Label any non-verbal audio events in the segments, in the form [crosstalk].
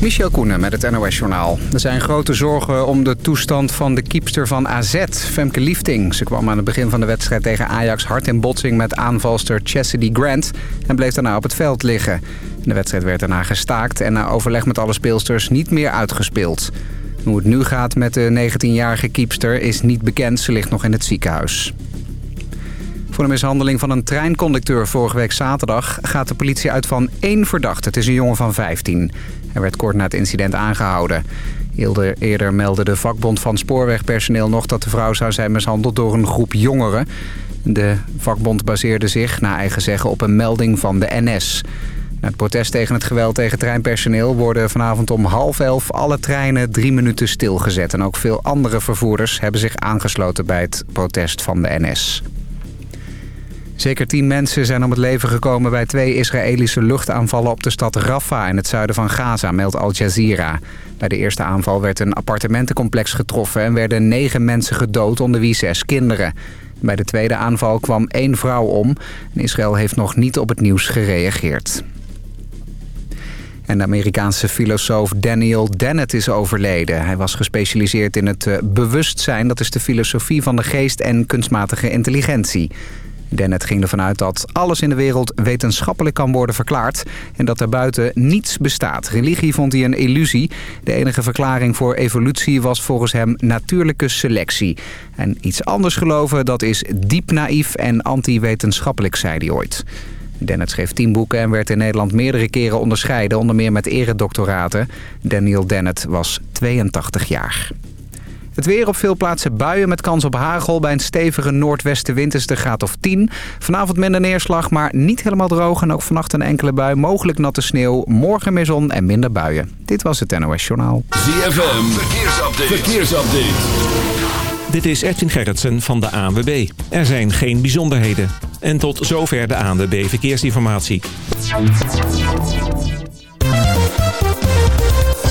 Michel Koenen met het NOS-journaal. Er zijn grote zorgen om de toestand van de kiepster van AZ, Femke Liefting. Ze kwam aan het begin van de wedstrijd tegen Ajax hard in botsing met aanvalster Chastity Grant... en bleef daarna op het veld liggen. De wedstrijd werd daarna gestaakt en na overleg met alle speelsters niet meer uitgespeeld. Hoe het nu gaat met de 19-jarige kiepster is niet bekend. Ze ligt nog in het ziekenhuis. Voor de mishandeling van een treinconducteur vorige week zaterdag... gaat de politie uit van één verdachte. Het is een jongen van 15. Hij werd kort na het incident aangehouden. Eerder, meldde de vakbond van spoorwegpersoneel nog... dat de vrouw zou zijn mishandeld door een groep jongeren. De vakbond baseerde zich, naar eigen zeggen, op een melding van de NS... Na het protest tegen het geweld tegen treinpersoneel worden vanavond om half elf alle treinen drie minuten stilgezet. En ook veel andere vervoerders hebben zich aangesloten bij het protest van de NS. Zeker tien mensen zijn om het leven gekomen bij twee Israëlische luchtaanvallen op de stad Rafah in het zuiden van Gaza, meldt Al Jazeera. Bij de eerste aanval werd een appartementencomplex getroffen en werden negen mensen gedood, onder wie zes kinderen. Bij de tweede aanval kwam één vrouw om en Israël heeft nog niet op het nieuws gereageerd. En de Amerikaanse filosoof Daniel Dennett is overleden. Hij was gespecialiseerd in het bewustzijn. Dat is de filosofie van de geest en kunstmatige intelligentie. Dennett ging ervan uit dat alles in de wereld wetenschappelijk kan worden verklaard... en dat er buiten niets bestaat. Religie vond hij een illusie. De enige verklaring voor evolutie was volgens hem natuurlijke selectie. En iets anders geloven, dat is diep naïef en anti-wetenschappelijk, zei hij ooit. Dennett schreef tien boeken en werd in Nederland meerdere keren onderscheiden... onder meer met eredoctoraten. Daniel Dennett was 82 jaar. Het weer op veel plaatsen buien met kans op hagel. Bij een stevige noordwestenwind is de graad of 10. Vanavond minder neerslag, maar niet helemaal droog. En ook vannacht een enkele bui. Mogelijk natte sneeuw. Morgen meer zon en minder buien. Dit was het NOS Journaal. ZFM. Verkeersupdate. Verkeersupdate. Dit is Edwin Gerritsen van de ANWB. Er zijn geen bijzonderheden. En tot zover de ANWB Verkeersinformatie.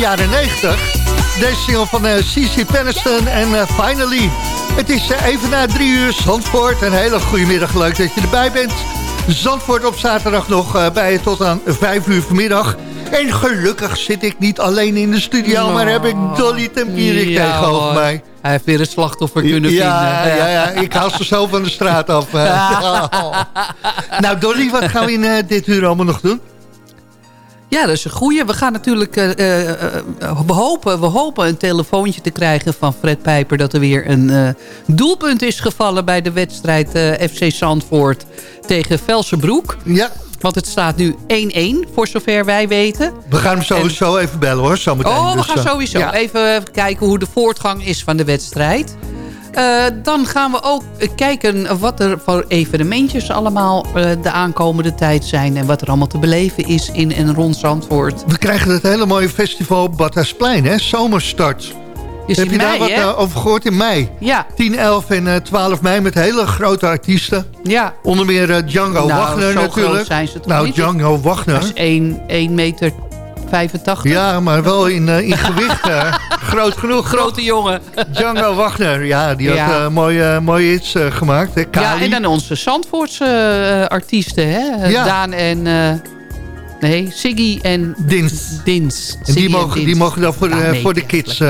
Jaren 90. Deze single van uh, CC Peniston en uh, Finally. Het is uh, even na drie uur Zandvoort. Een hele goede middag, leuk dat je erbij bent. Zandvoort op zaterdag nog bij je tot aan vijf uur vanmiddag. En gelukkig zit ik niet alleen in de studio, maar heb ik Dolly Tempierik ja, tegenover mij. Hij heeft weer een slachtoffer kunnen ja, vinden. Ja, ja, ik haal ze zo van de straat af. [laughs] nou Dolly, wat gaan we in dit uur allemaal nog doen? Ja, dat is een goeie. We gaan natuurlijk... Uh, uh, we, hopen, we hopen een telefoontje te krijgen van Fred Pijper... dat er weer een uh, doelpunt is gevallen bij de wedstrijd FC Zandvoort tegen Velsenbroek. Ja. Want het staat nu 1-1, voor zover wij weten. We gaan hem sowieso en... even bellen hoor, zometeen. Oh, we dus, gaan sowieso ja. even kijken hoe de voortgang is van de wedstrijd. Uh, dan gaan we ook kijken wat er voor evenementjes allemaal uh, de aankomende tijd zijn. En wat er allemaal te beleven is in en rond Zandvoort. We krijgen het hele mooie festival Badhuisplein, hè? Zomerstart. Is Heb je mei, daar wat hè? over gehoord in mei? Ja. 10, 11 en uh, 12 mei met hele grote artiesten. Ja. Onder meer Django nou, Wagner natuurlijk. Groot zijn ze toch nou, niet? Django Wagner. Dat is 1, 1 meter 85. Ja, maar wel in, uh, in gewicht. Uh, [laughs] groot genoeg. Grote jongen. Django Wagner, ja, die Ja. had uh, mooie, mooie hits gemaakt. Hè? Ja, en dan onze Zandvoortse artiesten, hè? Ja. Daan en... nee, Siggy en Dins. Dins. En die mogen, Dins. die mogen dan voor, nee, voor de kids...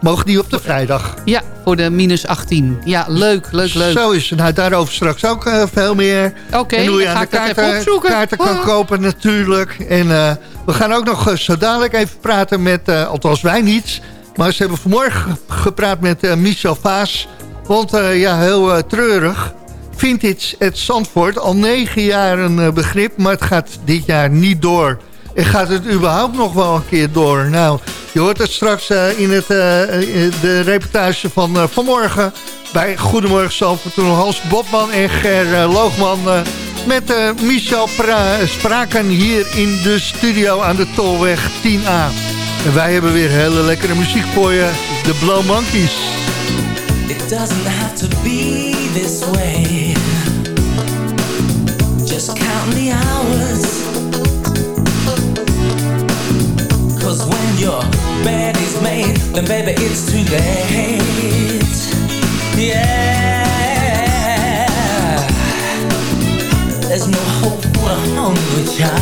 mogen die op de vrijdag? Ja, voor de minus 18. Ja, leuk, leuk, leuk. Zo is het. Nou, daarover straks ook uh, veel meer. Oké, okay, en hoe je aan ga de ik kaarten, even opzoeken. kaarten kan Oh. kopen natuurlijk. En uh, we gaan ook nog uh, zo dadelijk even praten met, uh, althans wij niet... maar ze hebben vanmorgen gepraat met Michel Vaas. Want ja, heel treurig. Vintage at Zandvoort, al negen jaar een begrip... maar het gaat dit jaar niet door... En gaat het überhaupt nog wel een keer door? Nou, je hoort het straks uh, in het, uh, de reportage van uh, vanmorgen... bij Goedemorgen Zalvoort. Toen Hans Botman en Ger Loogman met Michel pra spraken hier in de studio aan de Tolweg 10A. En wij hebben weer hele lekkere muziek voor je. De Blow Monkeys. It doesn't have to be this way Just count the hours Cause when your bed is made, then baby it's too late. Yeah. There's no hope for a hungry child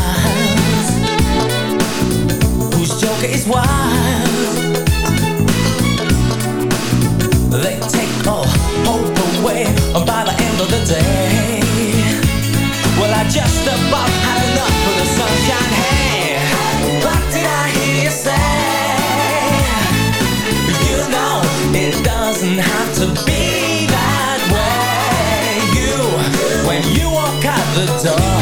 whose joker is wild. They take all hope away by the end of the day. Well, I just about had enough for the sunshine. Hey, what did I hear you say? You know it doesn't have to be the door,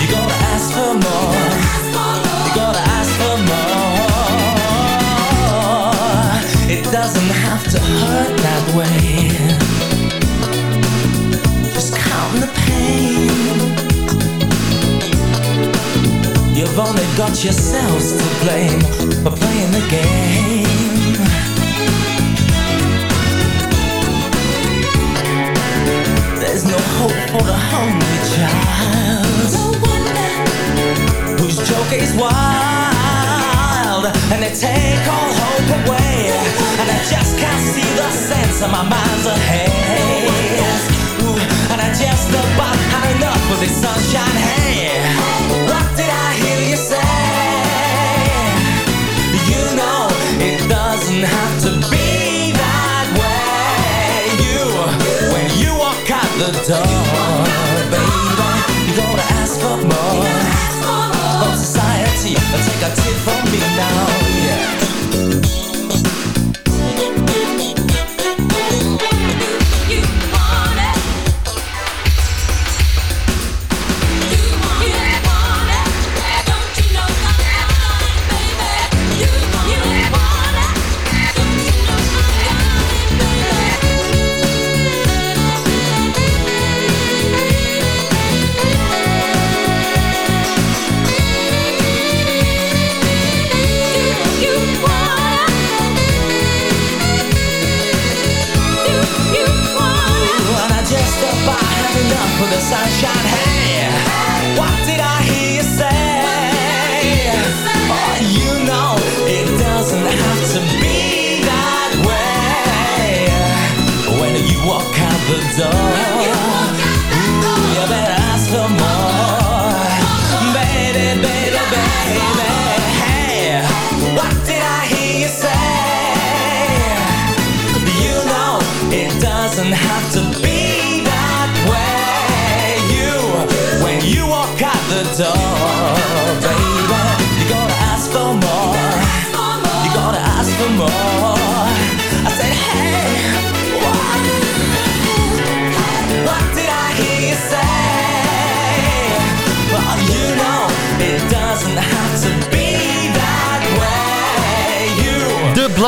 you gotta ask for more. You gotta ask for more. It doesn't have to hurt that way. Just count the pain. You've only got yourselves to blame for playing the game. No hope for the hungry child. Whose joke is wild and they take all hope away. And I just can't see the sense of my mind's ahead. Ooh, and I just about had enough of this sunshine. Hey, door, baby, you gotta ask for more. From society, take a tip from me now.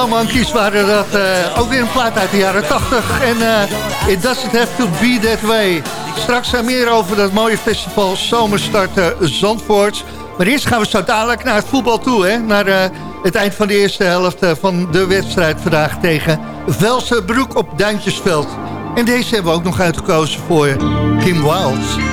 Blauwmankies waren dat eh, ook weer een plaat uit de jaren 80. En eh, It Doesn't Have To Be That Way. Straks uh, meer over dat mooie festival Zomerstart uh, Zandvoort. Maar eerst gaan we zo dadelijk naar het voetbal toe. Hè? Naar uh, het eind van de eerste helft uh, van de wedstrijd vandaag tegen Velsenbroek op Duintjesveld. En deze hebben we ook nog uitgekozen voor Kim Wilds.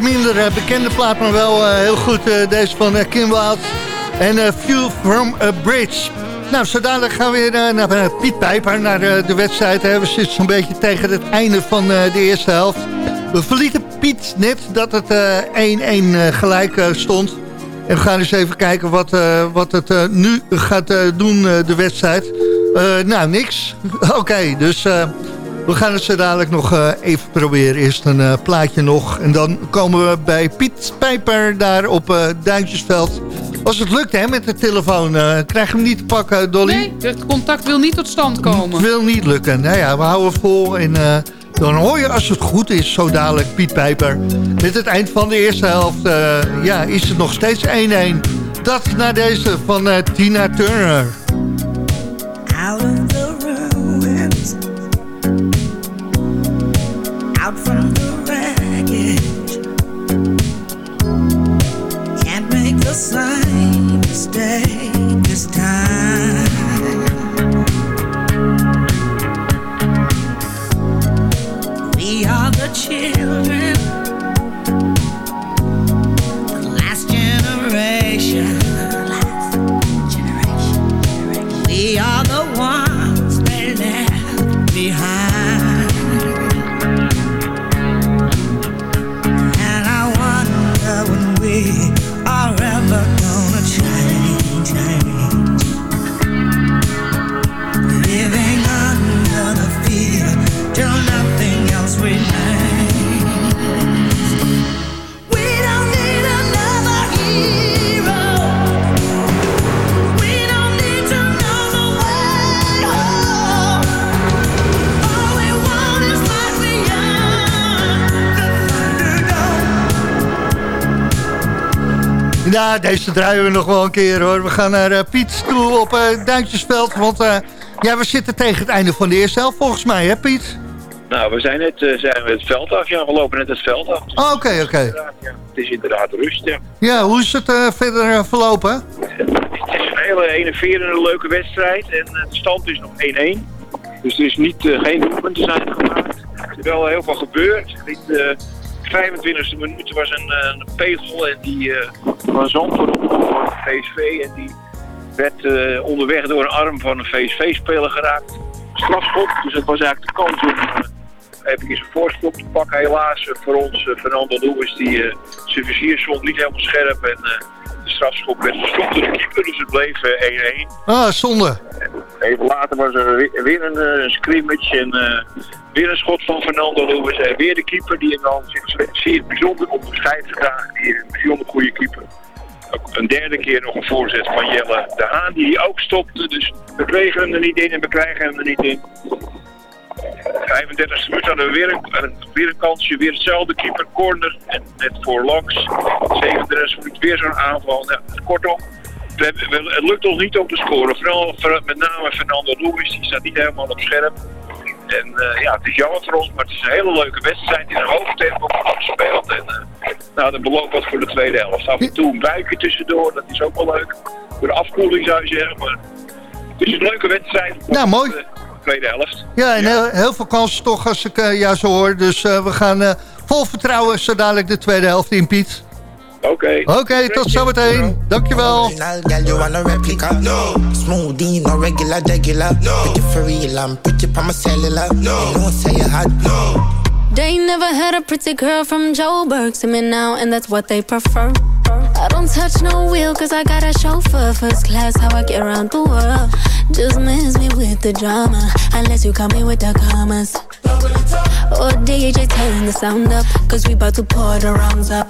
Minder eh, bekende plaat, maar wel eh, heel goed eh, deze van Kim Wilde en View from a Bridge. Nou, zo dadelijk gaan we weer naar Piet Pijper, naar de wedstrijd. We zitten zo'n beetje tegen het einde van de eerste helft. We verlieten Piet net dat het eh, 1-1 eh, gelijk stond. En we gaan eens even kijken wat, wat het nu gaat doen, de wedstrijd. Nou, niks. [laughs] Oké, dus... we gaan het zo dadelijk nog eh, even proberen. Eerst een eh, plaatje nog. En dan komen we bij Piet Pijper daar op eh Duintjesveld. Als het lukt hè, met de telefoon. krijg je hem niet te pakken, Dolly? Nee, het contact wil niet tot stand komen. Het wil niet lukken. Nou ja, we houden vol. En dan hoor je als het goed is, zo dadelijk Piet Pijper. Met het eind van de eerste helft ja, is het nog steeds 1-1. Dat na deze van Tina Turner. Out from the deze draaien we nog wel een keer hoor. We gaan naar eh, Piet toe op eh Duintjesveld. Want eh, ja, we zitten tegen het einde van de eerste helft volgens mij, hè Piet? Nou, we zijn net uh, zijn we het veld af. Ja, we lopen net het veld af. Oh, Oké, oké. Ja, het is inderdaad rust, ja. Ja, hoe is het verder verlopen? Het is een hele enerverende, leuke wedstrijd. En de stand is nog 1-1. Dus er is niet, geen doelpunten zijn gemaakt. Er is wel heel veel gebeurd. Dit, eh, 25e minuut was een, een pegel en die van Zandvoort voor VSV. En die werd eh, onderweg door een arm van een VSV-speler geraakt. Strafschop, dus het was eigenlijk de kans om eh, even een voorschop te pakken. Helaas eh, voor ons, Fernando Lewis, die zijn vizier stond niet helemaal scherp. En de strafschop werd gestopt door de keeper, dus het bleef eh, 1-1. Ah, zonde. Even later was er weer, een, een scrimmage en eh, weer een schot van Fernando Lewis. En weer de keeper die dan zich zeer bijzonder onderscheidt vandaag. Die een bijzonder goede keeper. Een derde keer nog een voorzet van Jelle de Haan die ook stopte. Dus we kregen hem er niet in en we krijgen hem er niet in. 35 minuut hadden we weer een, weer een kansje, weer hetzelfde keeper, corner en net voorlangs. 37 minuut weer zo'n aanval. Kortom, het lukt ons niet om te scoren. Vooral voor- met name Fernando Lewis, die staat niet helemaal op scherp. En eh, ja, het is jammer voor ons, maar het is een hele leuke wedstrijd in een hoog tempo gespeeld. En eh, nou, dat belooft wat voor de tweede helft. Af en toe een buikje tussendoor, dat is ook wel leuk. Voor de afkoeling zou je zeggen, maar het is een leuke wedstrijd. Nou, mooi. De tweede helft. Ja, en heel, heel veel kansen toch als ik jou zo hoor. Dus we gaan vol vertrouwen zo dadelijk de tweede helft in, Piet. Oké. Oké, tot zometeen. Dankjewel. Original girl, you want a replica? No. Smoothie, no regular, regular. No. Pretty for real, I'm pretty pa my cellular. No. You say you hot. No. They never had a pretty girl from Joburg to me now, and that's what they prefer. I don't touch no wheel, cause I got a chauffeur. First class, how I get around the world. Just miss me with the drama, unless you come me with the commas. Oh, or DJ turn the sound up, cause we about to pour the rounds up.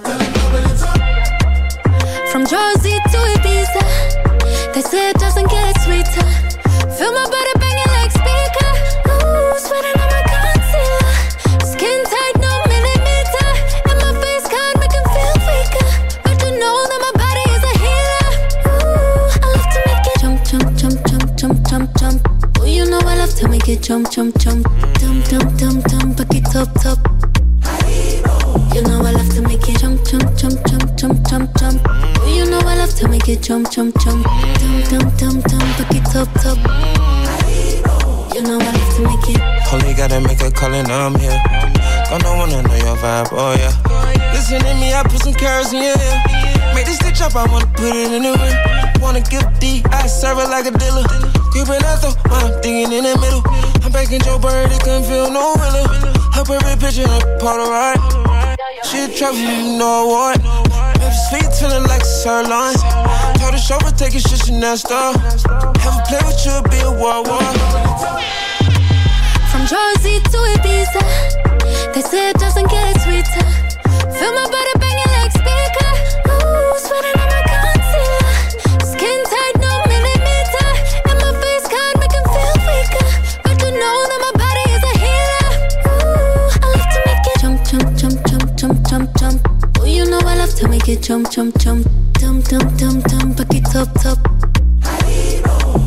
From Jersey to Ibiza, they say it doesn't get sweeter. Feel my body banging like speaker. Ooh, sweating to make it jump, jump, jump. Dum, dum, dum, dum, it up, top. You know I love to make it jump, jump, jump, jump, jump, jump, jump. You know I love to make it jump, jump, jump. Dum, dum, dum, dum, it up, top. You know I love to make it. Only gotta make a call and I'm here. Gonna wanna know your vibe, oh yeah. Listen to me, I put some carrots in your ear. Make this stitch up, I wanna put it in the ring. Wanna give D, I serve it like a dealer. Creeping out though, while I'm digging in the middle. I'm back in Joe Bird, it couldn't feel no realer. Her perfect picture, a Polaroid. She a trophy, you know what? Baby sweet, feeling like sirloin. Told the chauffeur, take it shit, Chanel store. Have a play with you, be a war war. From Jersey to Ibiza, they say it doesn't get sweeter. Feel my body love to make it jump, jump, jump. Dum, dum, dum, dum, back it up, top.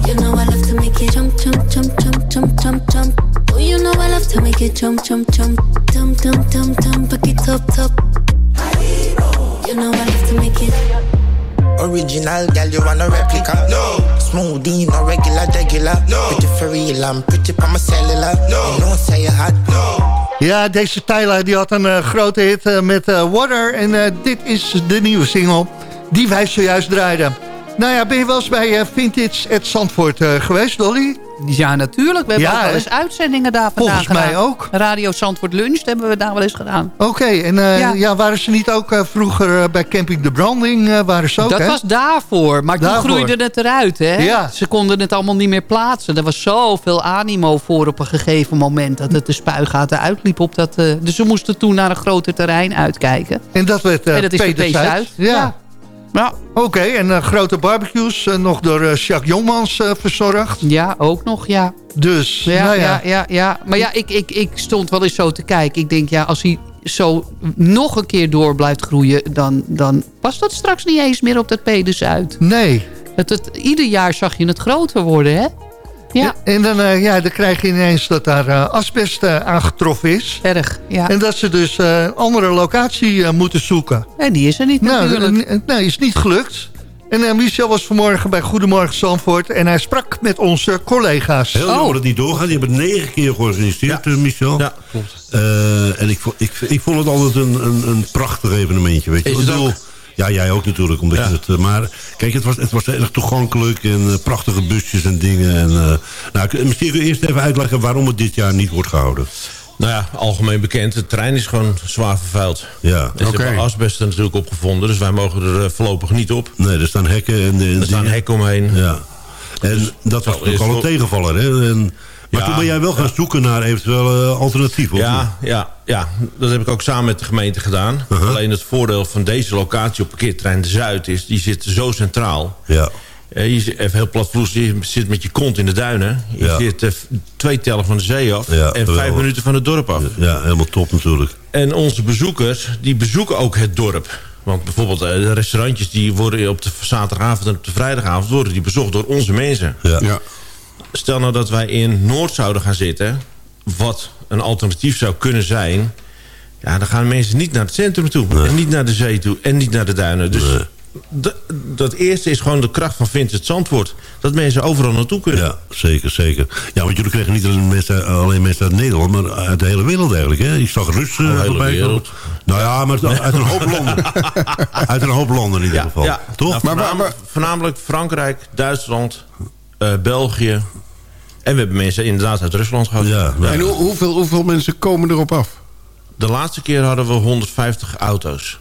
You know I love to make it jump, jump, jump, jump, jump, jump, jump. Oh, you know I love to make it jump, jump, jump. Dum, dum, dum, dum, back it up, top. You know I love to make it. Original girl, you want a replica? No. smoothie, no regular, regular. No. Pretty for real, I'm pretty pa my cellular. No, no, say you hot. No. Ja, deze Tyler die had een eh, grote hit eh, met eh, Water. En dit is de nieuwe single die wij zojuist draaiden. Nou ja, ben je wel eens bij Vintage at Zandvoort geweest, Dolly? Ja, natuurlijk. We hebben Ja, ook wel eens uitzendingen daar vandaan Volgens mij gedaan. ook. Radio Zandvoort Lunch hebben we daar wel eens gedaan. Oké, en eh, ja. Ja. waren ze niet ook eh, vroeger eh, bij Camping de Branding? waren ze ook, dat hè? was daarvoor, maar Daarvoor. toen groeide het eruit. Hè? Ja. Ze konden het allemaal niet meer plaatsen. Er was zoveel animo voor op een gegeven moment... dat het de spuigaten uitliep. Op dat, dus ze moesten toen naar een groter terrein uitkijken. En dat werd en dat is Peter. Zuid. Ja. Ja. Oké, en eh, grote barbecues, eh, nog door eh, Jacques Jongmans verzorgd. ja, ook nog, ja. Dus, Ja, nou ja. ja. Ja, ja, Maar ja, ik, ik, ik stond wel eens zo te kijken. Ik denk, ja, als hij zo nog een keer door blijft groeien... dan, dan past dat straks niet eens meer op dat Peders uit. Nee. Het, het, ieder jaar zag je het groter worden, hè? Ja, En dan, eh, ja, dan krijg je ineens dat daar eh, asbest eh, aangetroffen is. erg. Ja. En dat ze dus eh, een andere locatie eh, moeten zoeken. En die is er niet Nou, natuurlijk. nee, is niet gelukt. En eh, Michel was vanmorgen bij Goedemorgen Zandvoort... en hij sprak met onze collega's. Heel Oh. jammer dat het niet doorgaat. Die hebben het negen keer georganiseerd, Michel. Ja, klopt. Eh, en ik, ik, ik vond het altijd een, een, een prachtig evenementje. Weet je. Is Ik het bedoel, ook? Ja, jij ook natuurlijk. Omdat Ja. je het, eh, maar kijk, het was, het was erg toegankelijk en eh, prachtige busjes en dingen. En, eh, nou, ik- misschien kun je eerst even uitleggen waarom het dit jaar niet wordt gehouden. Nou ja, algemeen bekend. Het terrein is gewoon zwaar vervuild. Ja, En ze oké. hebben asbest er natuurlijk opgevonden. Dus wij mogen er voorlopig niet op. Nee, er staan hekken en, en Er staan dingen. hekken omheen. Ja. En dat was natuurlijk al een tegenvaller. Hè? En, maar Ja, toen ben jij wel gaan zoeken naar eventueel eh, alternatieven. Ja, ja, ja, dat heb ik ook samen met de gemeente gedaan. Alleen het voordeel van deze locatie op parkeerterrein de Zuid is... die zit zo centraal. Ja. Eh, je zit even heel platvloers, je zit met je kont in de duinen. Je Ja. zit eh, twee tellen van de zee af Ja, en vijf geweldig. minuten van het dorp af. ja, helemaal top natuurlijk. En onze bezoekers, die bezoeken ook het dorp. Want bijvoorbeeld de restaurantjes die worden op de zaterdagavond en op de vrijdagavond... worden die bezocht door onze mensen. Ja. Stel nou dat wij in Noord zouden gaan zitten... wat een alternatief zou kunnen zijn... ja, dan gaan mensen niet naar het centrum toe. En niet naar de zee toe. En niet naar de duinen. Dus dat eerste is gewoon de kracht van Vincent Zandvoort. Dat mensen overal naartoe kunnen. Ja, zeker, zeker. Ja, want jullie kregen niet alleen mensen, alleen mensen uit Nederland, maar uit de hele wereld eigenlijk. Hè? Ik zag Russen de hele voorbij komen. wereld. Nou ja, maar uit een hoop [laughs] landen. uit een hoop landen in ieder Ja, geval. ja. Toch? Nou, voornamelijk, voornamelijk Frankrijk, Duitsland, eh, België. En we hebben mensen inderdaad uit Rusland gehad. Ja, En hoe- hoeveel, hoeveel mensen komen erop af? De laatste keer hadden we 150 auto's.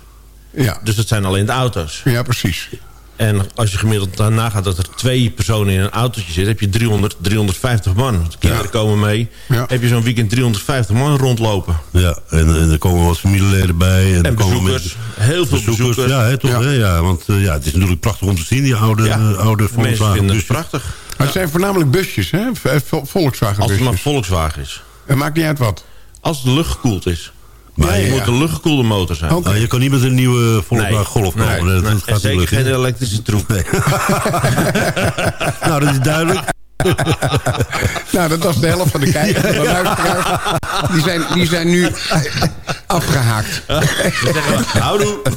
Ja, Dus dat zijn alleen de auto's. ja precies. En als je gemiddeld daarna gaat dat er twee personen in een autootje zitten... heb je 300, 350 man. Want de kinderen komen mee. Ja. Heb je zo'n weekend 350 man rondlopen. Ja, en, en er komen wat familieleden bij. En, er bezoekers. Heel veel bezoekers. Ja, hè, toch? Ja. Hè? Ja, want eh, ja, het is natuurlijk prachtig om te zien, die oude, Ja. eh, oude Mensen Volkswagen vinden het busjes. prachtig. Maar het zijn voornamelijk busjes, hè? Eh, Vol- Volkswagen Als het maar busjes. Volkswagen is. Het maakt niet uit wat. Als de lucht gekoeld is. Maar ja, het ja. moet een luchtgekoelde motor zijn. Ah, je kan niet met een nieuwe Volkswagen Golf komen. Nee, Dat- dat nee. gaat zeker geen elektrische troep. Nee. [laughs] nou, dat is duidelijk. [laughs] Nou, dat was de helft van de kijkers. Luisteraars, die zijn, die zijn nu afgehaakt. Houdoe. [laughs]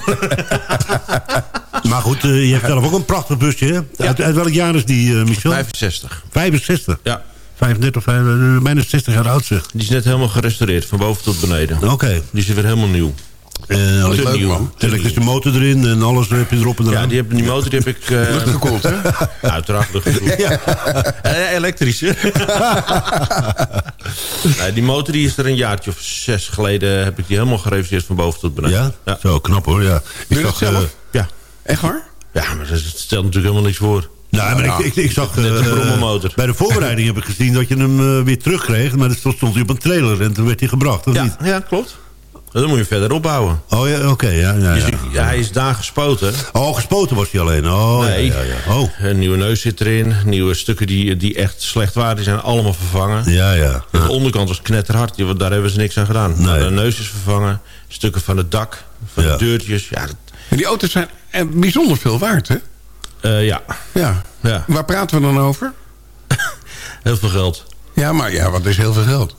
Maar goed, eh, je hebt zelf ook een prachtig busje, hè? Uit, uit welk jaar is die, eh, Michel? 65. 65. Ja. 35, 35, bijna 60 jaar oud, zeg. Die is net helemaal gerestaureerd. Van boven tot beneden. Oké. Die is weer helemaal nieuw. Eh, Te elektrische- nieuw. Elektrische motor erin en alles heb je erop en eraan. Ja, die, heb, die motor die heb ik... eh, Luchtgekoeld, hè? Uiteraard luchtgekoeld. Eh, elektrisch, hè? [laughs] Nee, die motor die is er een jaartje of zes geleden... heb ik die helemaal gereviseerd van boven tot beneden. Ja? Zo, knap hoor, ja. Ik dat zag, eh, zelf? Ja. Echt waar? Ja, maar dat stelt natuurlijk helemaal niks voor. Nou, maar ik, ik, ik zag... Eh, bij de voorbereiding heb ik gezien dat je hem eh, weer terugkreeg. Maar dat stond hij op een trailer en toen werd hij gebracht, of niet? Ja, ja, klopt. Dan moet je verder opbouwen. Oh ja, oké. ja, ja, Je ja. hij is daar gespoten. Oh, gespoten was hij alleen. Oh, Nee. ja, ja, ja. Oh, Een nieuwe neus zit erin. Nieuwe stukken die, die echt slecht waren, die zijn allemaal vervangen. ja, ja. De onderkant was knetterhard, die- daar hebben ze niks aan gedaan. Nee. De neus is vervangen, stukken van het dak, van Ja. de deurtjes. Ja, dat- En die auto's zijn eh, bijzonder veel waard, hè? eh, ja. Ja. ja, Waar praten we dan over? [laughs] heel veel geld. Ja, maar ja, wat is heel veel geld?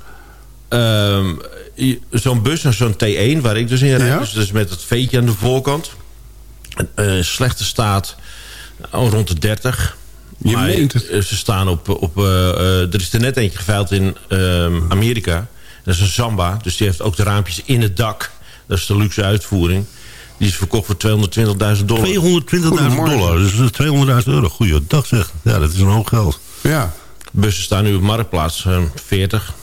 Ehm, je- zo'n bus, zo'n T1, waar ik dus in rijd, Ja. dus, dus met het veetje aan de voorkant. Eh, slechte staat, oh, rond de 30. Je Maar, meent het. eh, Ze staan op... op eh, eh, er is er net eentje geveild in ehm, Amerika. Dat is een Samba. Dus die heeft ook de raampjes in het dak. Dat is de luxe uitvoering. Die is verkocht voor 220.000 dollar. 220.000 dollar, dus 200.000 euro. Goeiedag zeg. Ja, dat is een hoop geld. Ja. Bussen staan nu op marktplaats. eh, 40,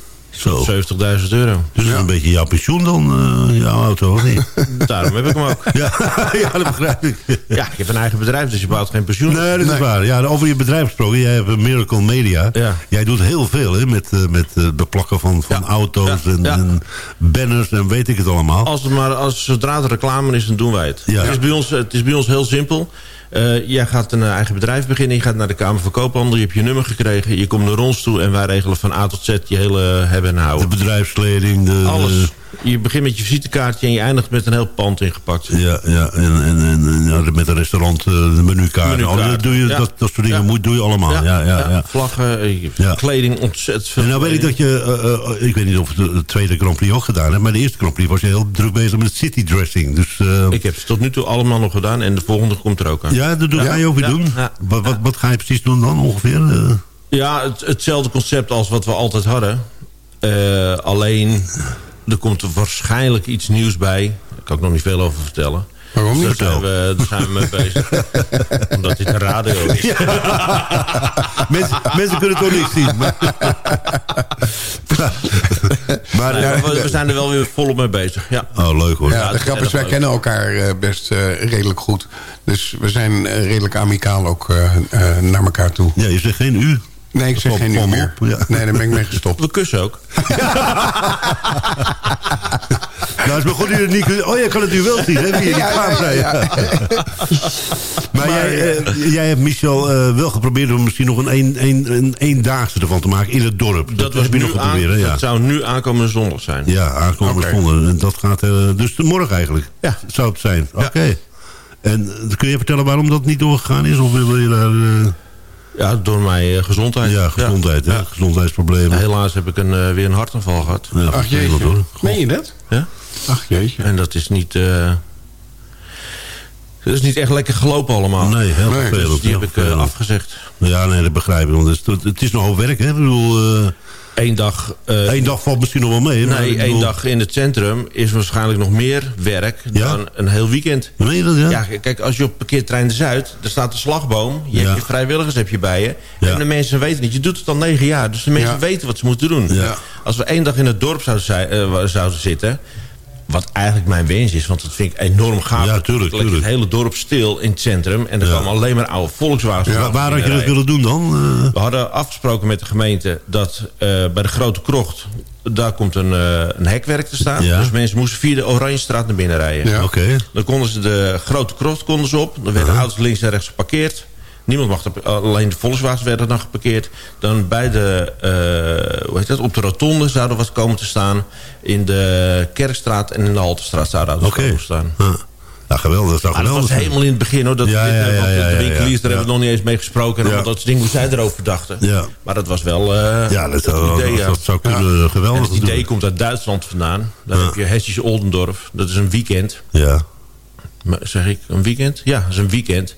Zo. 70.000 euro. Dus dat is een beetje jouw pensioen dan, eh, jouw auto, of niet? [laughs] Daarom heb ik hem ook. [laughs] ja, ja, dat begrijp ik. Ja, ik heb een eigen bedrijf, dus je bouwt geen pensioen. Nee, dat is waar. Ja, over je bedrijf gesproken. Jij hebt een Miracle Media. Ja. Jij doet heel veel hè, met, eh, met eh, beplakken van, van auto's En, ja. en banners en weet ik het allemaal. Als het maar, als, zodra het reclame is, dan doen wij het. Ja. Het, is bij ons, het is bij ons heel simpel. Eh, jij gaat een eh, eigen bedrijf beginnen. Je gaat naar de Kamer van Koophandel. Je hebt je nummer gekregen. Je komt naar ons toe. En wij regelen van A tot Z je hele hebben en De houden. bedrijfskleding. De, Alles. Je begint met je visitekaartje en je eindigt met een heel pand ingepakt. Ja, ja en, en, en, ja, met een restaurant, eh, de menukaart. Menukaart, Oh, dat, doe je, ja. dat, dat soort dingen moet, doe je allemaal. Ja, ja, ja, Vlaggen, eh, kleding, ontzettend veel. En nou weet ik dat je, eh, ik weet niet of het de tweede Grand Prix ook gedaan hebt, maar de eerste Grand Prix was je heel druk bezig met city dressing. Dus, Ik heb ze tot nu toe allemaal nog gedaan en de volgende komt er ook aan. ja, dat doe- ga je ook weer doen. Wat, wat, wat ga je precies doen dan ongeveer? Ja, het, hetzelfde concept als wat we altijd hadden. Alleen, er komt er waarschijnlijk iets nieuws bij. Daar kan ik nog niet veel over vertellen. Waarom niet? Daar zijn we, daar zijn we mee bezig. [laughs] Omdat dit een radio is. mensen, mensen kunnen het toch niet zien. Maar, [laughs] maar, Nee, ja, maar we, we zijn er wel weer volop mee bezig. Ja. oh, leuk hoor. Ja, de grap is, wij kennen elkaar eh, best eh, redelijk goed. Dus we zijn eh, redelijk amicaal ook eh, eh, naar elkaar toe. Ja, je zegt geen u. Nee, ik zeg geen me meer. op, ja. Nee, daar ben ik mee gestopt. We kussen ook. [laughs] Nou, is begon u het niet kunnen- Oh, jij kan het nu wel zien, hè? Wie je die kwaad zei. [laughs] Maar, jij, eh, jij hebt Michel eh, wel geprobeerd om misschien nog een, een, een, een eendaagse ervan te maken in het dorp. Dat, was heb je nog geprobeerd? Ja. dat zou nu aankomende zondag zijn. Ja, aankomende zondag. En dat gaat, eh, dus morgen eigenlijk. Ja. Zou het zijn. Oké. En eh, kun je vertellen waarom dat niet doorgegaan is? Of wil je daar... eh, Ja, door mijn eh, gezondheid. ja, gezondheid, hè? Gezondheidsproblemen. Helaas heb ik een, eh, weer een hartaanval gehad. Ja, Ach jeetje. hoor. Meen je dat? Ja? Ach jeetje. En dat is niet... eh dat is niet echt lekker gelopen allemaal. Nee, heel Nee, vervelend. Dus die heb ik eh, afgezegd. Ja, nee, dat begrijp ik. Want het, is, het is nogal werk, hè? Ik bedoel, eh Eén dag... eh, één dag valt misschien nog wel mee. Nee, één dag in het centrum is waarschijnlijk nog meer werk Ja? dan een heel weekend. Meen je dat, ja? Ja, kijk, als je op parkeertrein de Zuid, daar staat een slagboom. Je Ja. hebt je vrijwilligers heb je bij je. En de mensen weten niet. Je doet het al negen jaar. Dus de mensen weten wat ze moeten doen. Ja. Als we één dag in het dorp zouden, zijn, eh, zouden zitten... Wat eigenlijk mijn wens is, want dat vind ik enorm gaaf. Ja, tuurlijk. Het hele dorp stil in het centrum. En er Ja. komen alleen maar oude Volkswagens. Waar, waar had je dat willen doen dan? Eh, We hadden afgesproken met de gemeente dat eh, bij de Grote Krocht... daar komt een, eh, een hekwerk te staan. Ja. Dus mensen moesten via de Oranjestraat naar binnen rijden. Ja. Oké. Dan konden ze de Grote Krocht konden ze op. Dan werden auto's links en rechts geparkeerd. Niemand mag er, alleen de Volkswagens werden dan geparkeerd. Dan bij de, eh, hoe heet dat, op de rotonde zouden wat komen te staan. In de Kerkstraat en in de Haltestraat zouden auto's Oké. komen staan. Ja. Ja, geweldig. Dat was helemaal in het begin hoor. Dat, Ja, dit, ja, eh, ja, want ja, de winkeliers, daar hebben we nog niet eens mee gesproken. En dat soort dingen hoe zij erover dachten. Ja. Maar dat was wel eh, Ja, dat, zou, idee. dat, zou kunnen En geweldig het idee komt uit Duitsland vandaan. Daar heb je Hessisch Oldendorf. Dat is een weekend. Ja. Maar Zeg ik een weekend? Ja, dat is een weekend.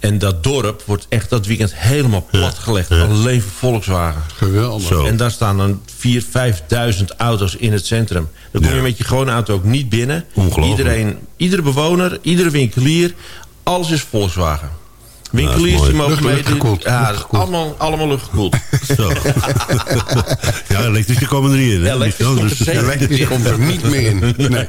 En dat dorp wordt echt dat weekend helemaal platgelegd. Alleen voor Volkswagen. Geweldig. Zo. En daar staan dan 4.000, 5.000 auto's in het centrum. Dan kom je Ja. met je gewone auto ook niet binnen. Ongelooflijk. Iedereen, iedere bewoner, iedere winkelier, alles is Volkswagen. Winkeliers mooi. die mogen Ja. Allemaal, allemaal luchtgekoeld. Zo. [laughs] ja, elektrische komen er niet in. hè, Elektrisch Michel? komt er Dus- zeker [laughs] Elektrisch komt er niet meer in. Nee.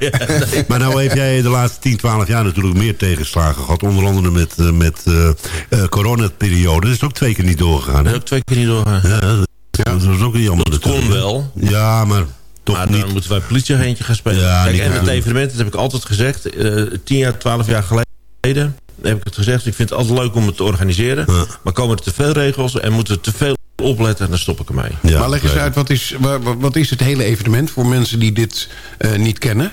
Maar nou heb jij de laatste 10, 12 jaar natuurlijk meer tegenslagen gehad. Onder andere met, eh, met eh eh, coronaperiode. Dat is ook twee keer niet doorgegaan. Dat heb ik twee keer niet doorgaan. Ja, dat, dat was ook jammer. Dat kon wel. Ja, maar toch Maar niet. dan moeten wij politieagentje gaan spelen. Ja, Kijk, en het evenement, dat heb ik altijd gezegd. eh 10 jaar, 12 jaar geleden heb ik het gezegd. Ik vind het altijd leuk om het te organiseren. Ja. Maar komen er te veel regels en moeten we te veel opletten... dan stop ik ermee. Ja, maar leg eens uit, wat is, wa- wa- wat is het hele evenement voor mensen die dit eh, niet kennen?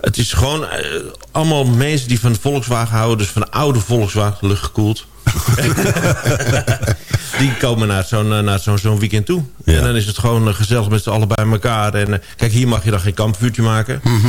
Het is gewoon eh, allemaal mensen die van Volkswagen houden. Dus van oude Volkswagen, luchtgekoeld. [laughs] die komen naar zo'n eh, naar zo'n zo'n weekend toe. En dan is het gewoon eh, gezellig met z'n allen bij elkaar. En, eh, kijk, hier mag je dan geen kampvuurtje maken. Mhm.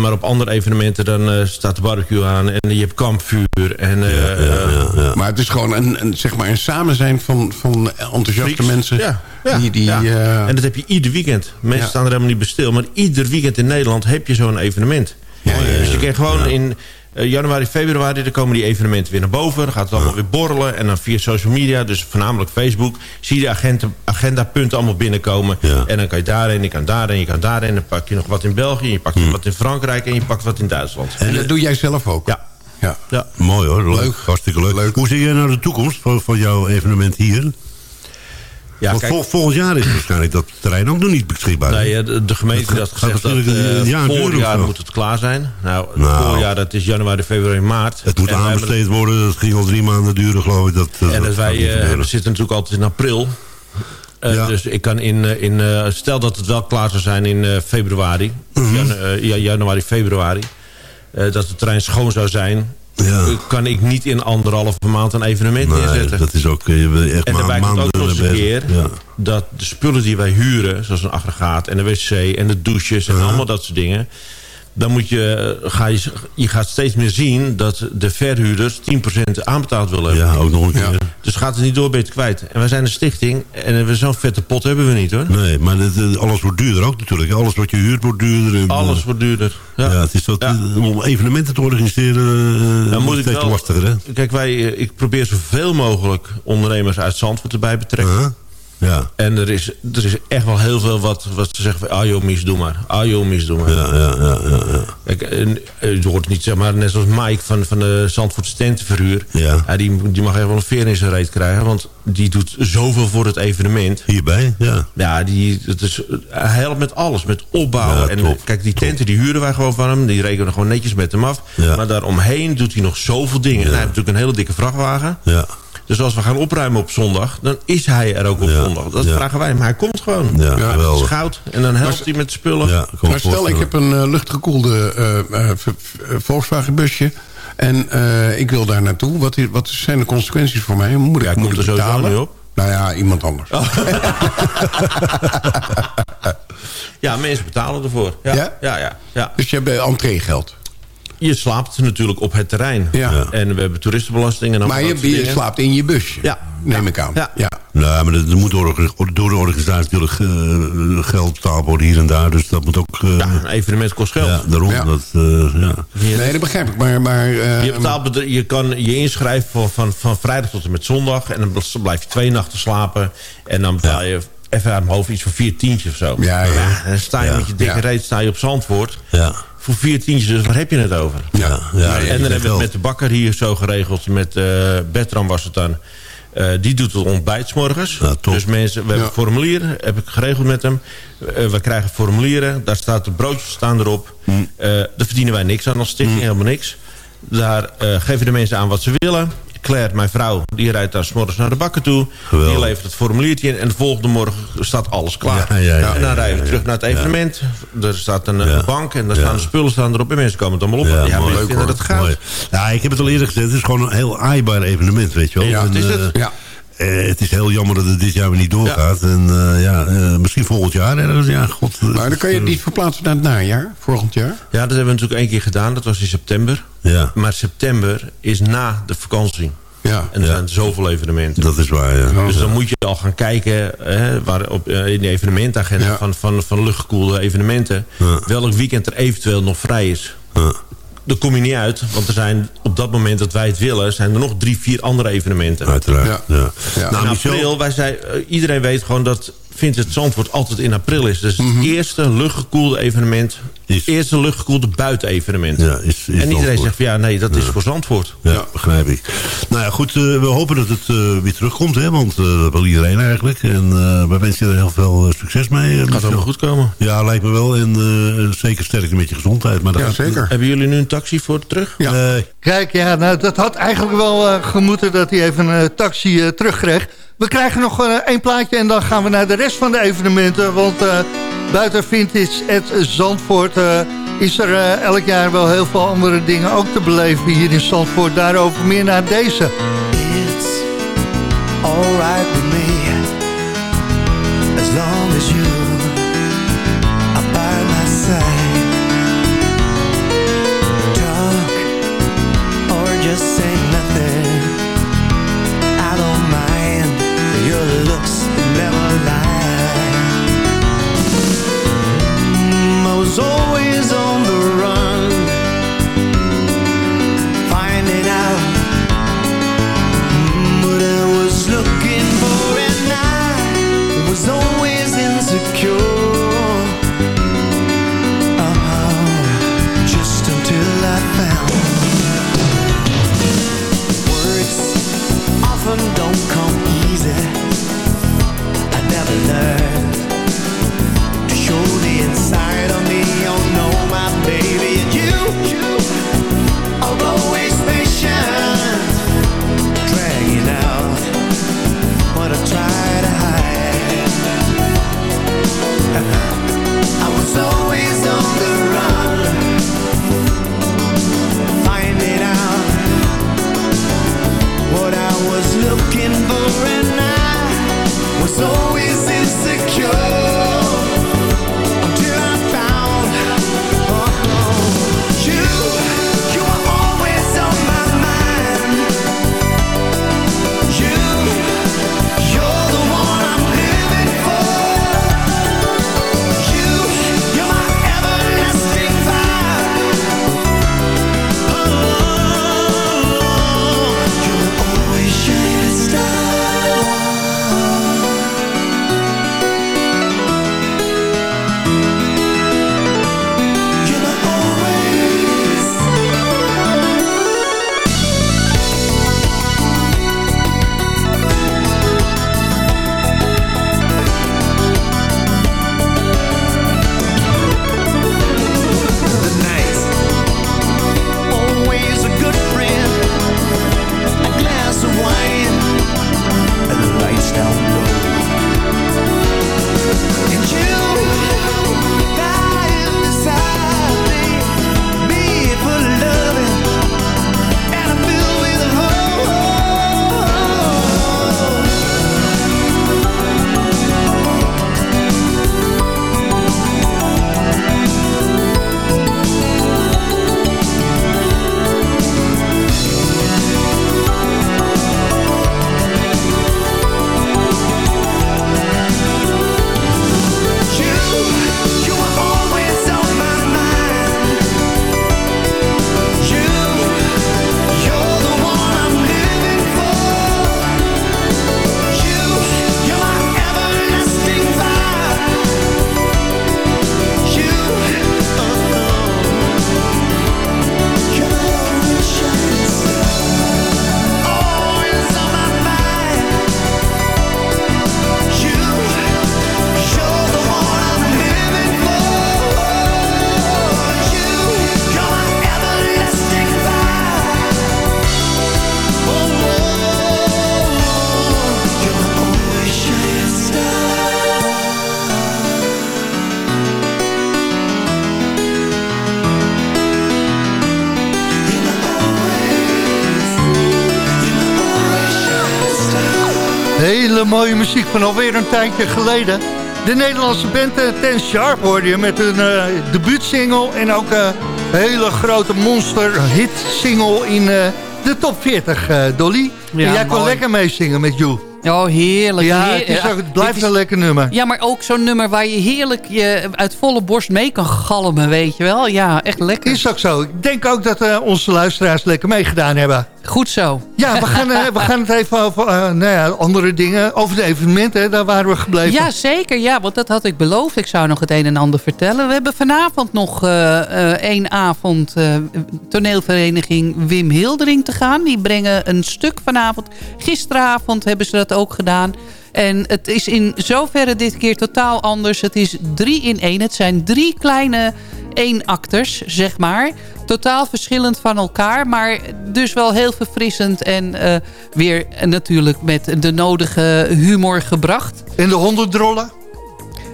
Maar op andere evenementen dan staat de barbecue aan. En je hebt kampvuur. En, eh, Maar het is gewoon een, een, zeg maar een samen zijn van, van enthousiaste Freaks. mensen. Ja, ja, die, die, ja. en dat heb je ieder weekend. Mensen Ja. staan er helemaal niet bij stil. Maar ieder weekend in Nederland heb je zo'n evenement. dus je kan gewoon in eh, januari, februari... dan komen die evenementen weer naar boven. Dan gaat het allemaal weer borrelen. En dan via social media, dus voornamelijk Facebook... zie je de agenda, agendapunten allemaal binnenkomen. En dan kan je daarheen, je kan daarheen, je kan daarheen. Dan pak je nog wat in België, je pakt Hm. wat in Frankrijk... en je pakt wat in Duitsland. en dat doe jij zelf ook? Ja. ja. ja. Mooi hoor, leuk. Hartstikke leuk. Hoe zie jij nou de toekomst van, van jouw evenement hier? Ja, Want kijk- vol- volgend jaar is waarschijnlijk dat terrein ook nog niet beschikbaar. Nee, eh, de, de gemeente had gaat gezegd dat duren of voorjaar moet het klaar zijn. Nou, het Nou. voorjaar dat is januari, februari, maart. Het moet aanbesteed worden. Dat ging al drie maanden duren, geloof ik. Dat, eh, En dat wij, eh, we zitten natuurlijk altijd in april. Dus ik kan in, in stel dat het wel klaar zou zijn in februari, ja, januari, februari, dat het terrein schoon zou zijn, eh, kan ik niet in anderhalve maand een evenement Nee, neerzetten. dat is ook eh, echt En daarbij komt ook nog eens een keer Ja. dat de spullen die wij huren, zoals een aggregaat en de wc en de douches en allemaal dat soort dingen, dan moet je, ga je, je gaat steeds meer zien dat de verhuurders 10% aanbetaald willen hebben. Ja, ook nog een keer. Dus gaat het niet door, het kwijt. En wij zijn een stichting en zo'n vette pot hebben we niet hoor. Nee, maar dit, alles wordt duurder ook natuurlijk. Alles wat je huurt wordt duurder. En, Alles eh, wordt duurder. Ja. Ja, het is wat, eh, om evenementen te organiseren uh, Dan moet ik steeds wel, lastiger, hè? Kijk, wij, ik probeer zoveel mogelijk ondernemers uit Zandvoort erbij betrekken. Ja. En er is, er is echt wel heel veel wat, wat ze zeggen van... ah joh, mis, doe maar. Ah joh, mis, doe maar. Ja, ja, ja, ja, ja. Kijk, en, eh, je hoort niet zeg maar, net zoals Mike van, van de Zandvoort Stentenverhuur. Ja. die, die mag echt wel een veer in zijn reet krijgen. Want die doet zoveel voor het evenement. Hierbij, ja. Ja, die, het is, hij helpt met alles. Met opbouwen. Ja, en top, kijk, die tenten die huren wij gewoon van hem. Die rekenen gewoon netjes met hem af. Ja. Maar daaromheen doet hij nog zoveel dingen. En hij heeft natuurlijk een hele dikke vrachtwagen. Ja. Dus als we gaan opruimen op zondag, dan is hij er ook op zondag. Dat ja. vragen wij, maar hij komt gewoon. Ja, het is geweldig. goud en dan helpt hij met de spullen. Ja, Maar stel, ik heb een eh, luchtgekoelde eh, eh, v- v- Volkswagen busje. En eh, ik wil daar naartoe. Wat, wat zijn de consequenties voor mij? Moet ik, Ja, moet ik er sowieso niet op. Nou ja, iemand anders. [laughs] Ja, mensen betalen ervoor. Ja, Ja? ja, ja. ja, Dus je hebt entreegeld. Je slaapt natuurlijk op het terrein. Ja. En we hebben toeristenbelasting. En Maar allemaal je, dat slaapt in je busje. Ja. Neem ik aan. Ja. ja. Nou, maar er moet door, door de organisatie natuurlijk eh, geld betaald worden hier en daar. Dus dat moet ook... eh, Ja, een evenement kost geld. ja, daarom. Ja. Dat, eh, ja. Nee, dat begrijp ik. Maar, maar eh, Je, betaalt, je kan je inschrijven van, van, van vrijdag tot en met zondag. En dan bl- blijf je twee nachten slapen. En dan betaal je even uit mijn hoofd iets voor vier tientjes of zo. Ja, ja. dan sta je Ja. met je dikke Ja. reet sta je op Zandvoort. Ja. Voor vier tientjes, dus waar heb je het over? Ja, ja, en dan hebben we het met de bakker hier zo geregeld. Met eh Bertram was het dan. Eh, die doet het ontbijt 's morgens. Ja, dus mensen, we hebben Ja. formulieren, heb ik geregeld met hem. Eh, we krijgen formulieren, daar staat de broodjes staan erop. Hm. Eh, daar verdienen wij niks aan als stichting, helemaal niks. Daar geven de mensen aan wat ze willen. Claire, mijn vrouw, die rijdt daar 's morgens naar de bakker toe. Geweldig. Die levert het formuliertje in. En de volgende morgen staat alles klaar. Ja, ja, ja, en dan rijden we terug naar het evenement. Er staat een, bank en daar staan de spullen staan erop. En mensen komen het allemaal op. Ja, Ja, vinden dat goud. Mooi. Ja, ik heb het al eerder gezegd. Het is gewoon een heel aaibaar evenement, weet je wel. Ja, En, het is het. eh, ja. Eh, het is heel jammer dat het dit jaar weer niet doorgaat. En eh, ja, eh, misschien volgend jaar ergens. Ja, god. Maar dan kan je het niet verplaatsen naar het najaar, volgend jaar. Ja, dat hebben we natuurlijk één keer gedaan. Dat was in september. Ja, Maar september is na de vakantie. Ja. En er Ja. zijn zoveel evenementen. dat is waar, ja. Dus dan moet je al gaan kijken hè, waar op, in de evenementagenda Ja. van, van, van luchtgekoelde evenementen. Ja. Welk weekend er eventueel nog vrij is. Daar kom je niet uit, want er zijn op dat moment dat wij het willen... zijn er nog drie, vier andere evenementen. Uiteraard, Ja. ja. Ja. Nou, in Michel- april, wij zei, eh, iedereen weet gewoon dat Vincent Zandvoort altijd in april is. Dus het eerste luchtgekoelde evenement, het eerste luchtgekoelde buitenevenement. Ja, is, is en iedereen Zandvoort. zegt van ja, nee, dat is voor Zandvoort. Ja, begrijp ik. Nou ja, goed, eh, we hopen dat het eh, weer terugkomt, hè, want eh, dat wil iedereen eigenlijk. En eh we wensen je er heel veel eh, succes mee. eh, Gaat goed komen. Ja, lijkt me wel. En eh, zeker sterkte met je gezondheid. Maar dat Ja, gaat- zeker. Hebben jullie nu een taxi voor terug? Ja. Nee. Kijk, ja, nou, dat had eigenlijk wel eh, gemoeten dat hij even een taxi eh, terugkreeg. We krijgen nog eh, één plaatje en dan gaan we naar de rest van de evenementen. Want eh, buiten Vintage at Zandvoort eh, is er eh, elk jaar wel heel veel andere dingen ook te beleven hier in Zandvoort. Daarover meer naar deze. It's often van alweer een tijdje geleden. De Nederlandse band eh, Ten Sharp hoorde je met hun eh, debuutsingle... en ook eh, een hele grote monster hit single in eh, de top 40, eh, Dolly. Ja, en jij kon mooi. lekker meezingen met You. Oh, heerlijk. Ja, Heer- het, is ook, het blijft is- een lekker nummer. Ja, maar ook zo'n nummer waar je heerlijk je uit volle borst mee kan galmen, weet je wel. Ja, echt lekker. Is ook zo. Ik denk ook dat eh, onze luisteraars lekker meegedaan hebben. Goed zo. Ja, we gaan, eh, we gaan het even over eh, nou ja, andere dingen. Over de evenementen, daar waren we gebleven. Ja, zeker. Ja, want dat had ik beloofd. Ik zou nog het een en ander vertellen. We hebben vanavond nog eh, één avond toneelvereniging Wim Hildering te gaan. Die brengen een stuk vanavond. Gisteravond hebben ze dat ook gedaan. En het is in zoverre dit keer totaal anders. Het is drie in één. Het zijn drie kleine eenakters, zeg maar. Totaal verschillend van elkaar, maar dus wel heel verfrissend. En eh, weer natuurlijk met de nodige humor gebracht. En de hondendrollen?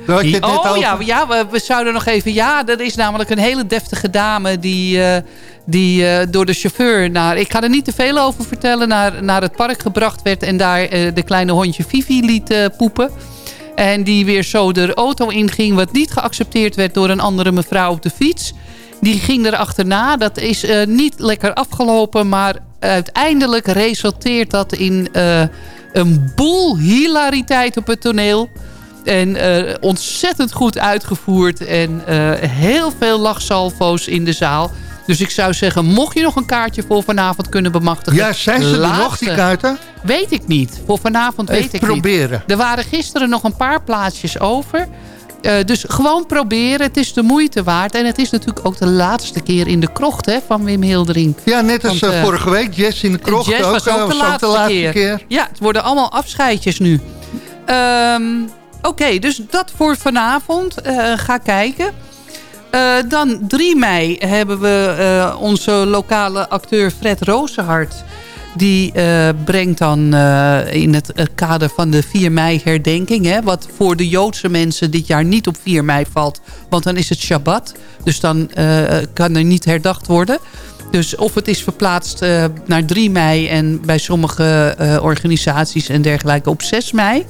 Daar had je het net oh over. ja, ja we, we zouden nog even... Ja, er is namelijk een hele deftige dame die, eh, die eh, door de chauffeur naar... Ik ga er niet te veel over vertellen. Naar, naar het park gebracht werd en daar de kleine hondje Vivi liet poepen. En die weer zo de auto inging. Wat niet geaccepteerd werd door een andere mevrouw op de fiets. Die ging er achterna. Dat is eh, niet lekker afgelopen. Maar uiteindelijk resulteert dat in eh, een boel hilariteit op het toneel. En eh, ontzettend goed uitgevoerd. En heel veel lachsalvo's in de zaal. Dus ik zou zeggen, mocht je nog een kaartje voor vanavond kunnen bemachtigen. Ja, zijn ze er nog, laatste. die kaarten? Weet ik niet. Voor vanavond Even weet ik proberen. niet. Er waren gisteren nog een paar plaatsjes over. Eh, dus gewoon proberen. Het is de moeite waard. En het is natuurlijk ook de laatste keer in de krocht hè, van Wim Hildering. Ja, net als Want, eh, eh, vorige week. Jess in de krocht Jazz ook. was ook de was laatste, keer. Ja, het worden allemaal afscheidjes nu. Ehm, Oké, dus dat voor vanavond. Ga kijken. Eh, dan 3 mei hebben we eh, onze lokale acteur Fred Rozenhart. Die eh, brengt dan in het kader van de 4 mei herdenking... Hè, wat voor de Joodse mensen dit jaar niet op 4 mei valt. Want dan is het Shabbat. Dus dan kan er niet herdacht worden. Dus of het is verplaatst naar 3 mei... en bij sommige organisaties en dergelijke op 6 mei...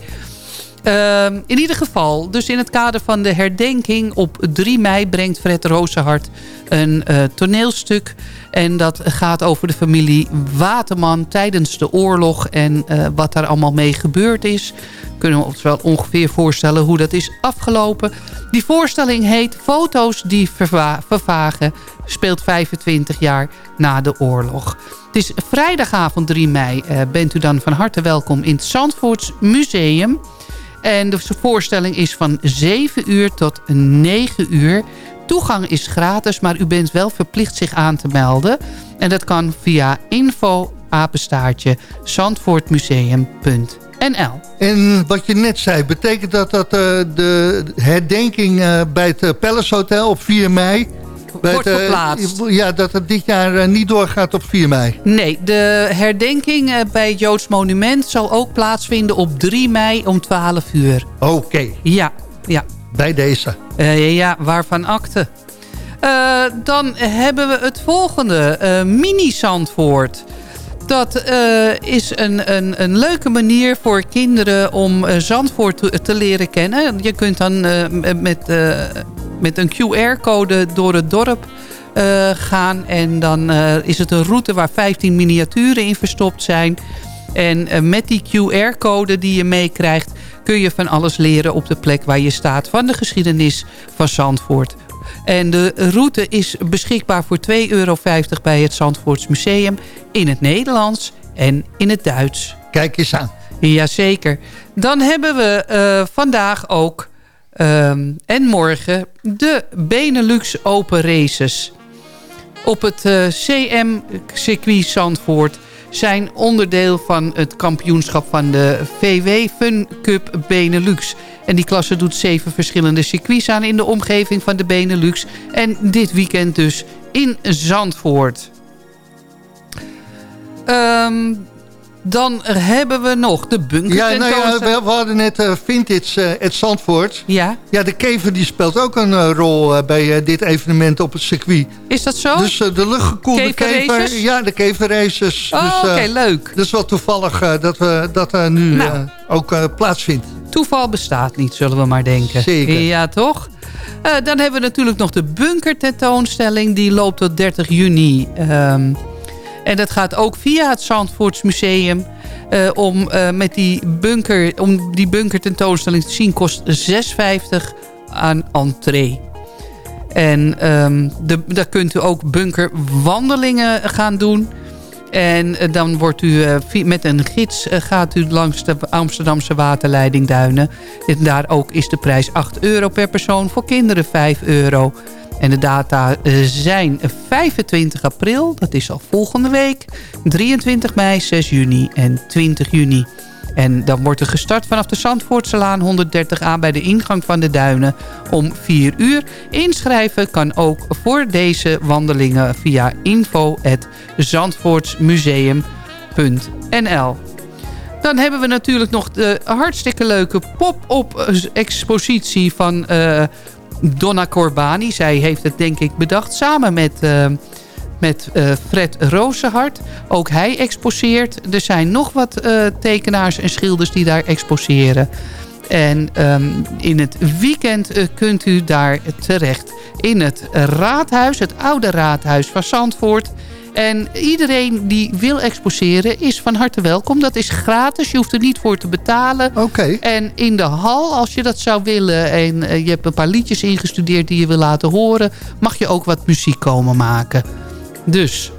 Ehm, in ieder geval, dus in het kader van de herdenking op 3 mei brengt Fred Rozenhart een eh, toneelstuk. En dat gaat over de familie Waterman tijdens de oorlog en eh, wat daar allemaal mee gebeurd is. Kunnen we ons wel ongeveer voorstellen hoe dat is afgelopen. Die voorstelling heet Foto's die verva- vervagen, speelt 25 jaar na de oorlog. Het is vrijdagavond 3 mei. eh, bent u dan van harte welkom in het Zandvoorts Museum. En de voorstelling is van 7 uur tot 9 uur. Toegang is gratis, maar u bent wel verplicht zich aan te melden. En dat kan via info apenstaartje zandvoortmuseum.nl. En wat je net zei, betekent dat dat eh, de herdenking eh, bij het Palace Hotel op 4 mei... Wordt het, eh, verplaatst. Ja, dat het dit jaar eh, niet doorgaat op 4 mei. Nee, de herdenking eh, bij het Joods Monument zal ook plaatsvinden op 3 mei om 12 uur. Oké. Ja, ja. Bij deze. Ja, waarvan akte. Dan hebben we het volgende. Mini-Zandvoort. Dat is een, een, een leuke manier voor kinderen om Zandvoort te, te leren kennen. Je kunt dan met, met een QR-code door het dorp eh, gaan. En dan eh, is het een route waar 15 miniaturen in verstopt zijn. En eh, met die QR-code die je meekrijgt... kun je van alles leren op de plek waar je staat... van de geschiedenis van Zandvoort. En de route is beschikbaar voor 2,50 euro bij het Zandvoorts Museum... in het Nederlands en in het Duits. Kijk eens aan. Jazeker. Dan hebben we vandaag ook ehm, en morgen de Benelux Open Races. Op het eh, CM-circuit Zandvoort zijn onderdeel van het kampioenschap van de VW Fun Cup Benelux. En die klasse doet zeven verschillende circuits aan in de omgeving van de Benelux. En dit weekend dus in Zandvoort. Ehm, dan hebben we nog de bunker Ja, nou ja, we, we hadden net eh, Vintage eh het Zandvoort. Ja. Ja, de kever die speelt ook een eh, rol bij dit evenement op het circuit. Is dat zo? Dus de luchtgekoelde kever... Ja, de keverraces. Oh, dus, oké, leuk. Dat is wel toevallig dat we, dat nu Nou. ook plaatsvindt. Toeval bestaat niet, zullen we maar denken. Zeker. Ja, toch? Dan hebben we natuurlijk nog de bunker tentoonstelling. Die loopt tot 30 juni. Ehm, en dat gaat ook via het Zandvoorts Museum. Eh, om, eh, met die bunker, om die bunker tentoonstelling te zien kost 6,50 aan entree. En ehm, de, daar kunt u ook bunkerwandelingen gaan doen. En eh, dan wordt u met een gids gaat u langs de Amsterdamse waterleiding Duinen. En daar ook is de prijs 8 euro per persoon. Voor kinderen 5 euro. En de data eh, zijn 25 april, dat is al volgende week. 23 mei, 6 juni en 20 juni. En dan wordt er gestart vanaf de Zandvoortselaan 130 aan bij de ingang van de duinen om 4 uur. Inschrijven kan ook voor deze wandelingen via info.zandvoortsmuseum.nl Dan hebben we natuurlijk nog de hartstikke leuke pop-up expositie van eh, Donna Corbani. Zij heeft het denk ik bedacht samen met... eh, met eh, Fred Rozenhart. Ook hij exposeert. Er zijn nog wat eh, tekenaars en schilders die daar exposeren. En ehm, in het weekend kunt u daar terecht. In het raadhuis, het oude raadhuis van Zandvoort. En iedereen die wil exposeren is van harte welkom. Dat is gratis, je hoeft er niet voor te betalen. Oké. En in de hal, als je dat zou willen... en eh, je hebt een paar liedjes ingestudeerd die je wil laten horen... mag je ook wat muziek komen maken. Dus,